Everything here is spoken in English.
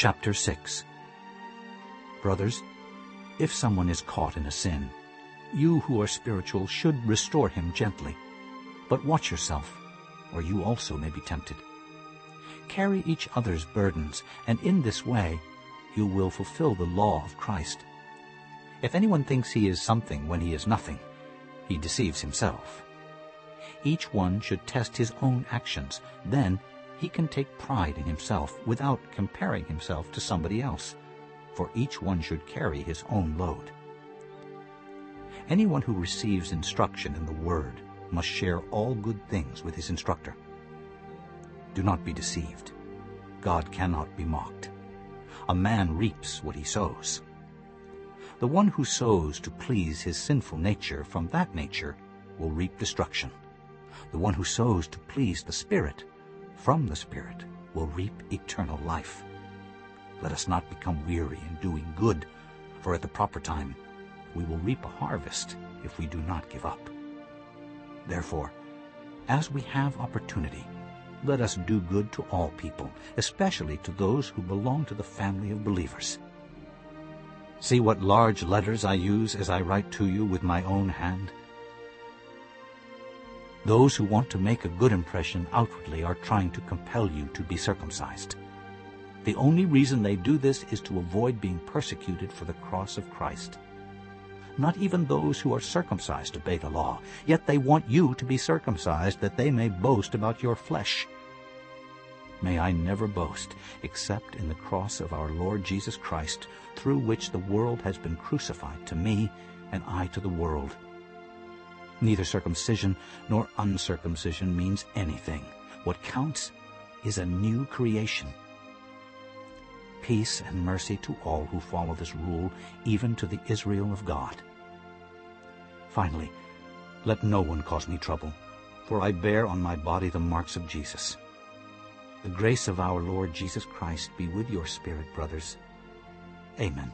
Chapter 6 Brothers, if someone is caught in a sin, you who are spiritual should restore him gently. But watch yourself, or you also may be tempted. Carry each other's burdens, and in this way you will fulfill the law of Christ. If anyone thinks he is something when he is nothing, he deceives himself. Each one should test his own actions. Then he can take pride in himself without comparing himself to somebody else, for each one should carry his own load. Anyone who receives instruction in the Word must share all good things with his instructor. Do not be deceived. God cannot be mocked. A man reaps what he sows. The one who sows to please his sinful nature from that nature will reap destruction. The one who sows to please the Spirit from the Spirit will reap eternal life. Let us not become weary in doing good, for at the proper time we will reap a harvest if we do not give up. Therefore, as we have opportunity, let us do good to all people, especially to those who belong to the family of believers. See what large letters I use as I write to you with my own hand. Those who want to make a good impression outwardly are trying to compel you to be circumcised. The only reason they do this is to avoid being persecuted for the cross of Christ. Not even those who are circumcised obey the law, yet they want you to be circumcised that they may boast about your flesh. May I never boast except in the cross of our Lord Jesus Christ, through which the world has been crucified to me and I to the world. Neither circumcision nor uncircumcision means anything. What counts is a new creation. Peace and mercy to all who follow this rule, even to the Israel of God. Finally, let no one cause me trouble, for I bear on my body the marks of Jesus. The grace of our Lord Jesus Christ be with your spirit, brothers. Amen.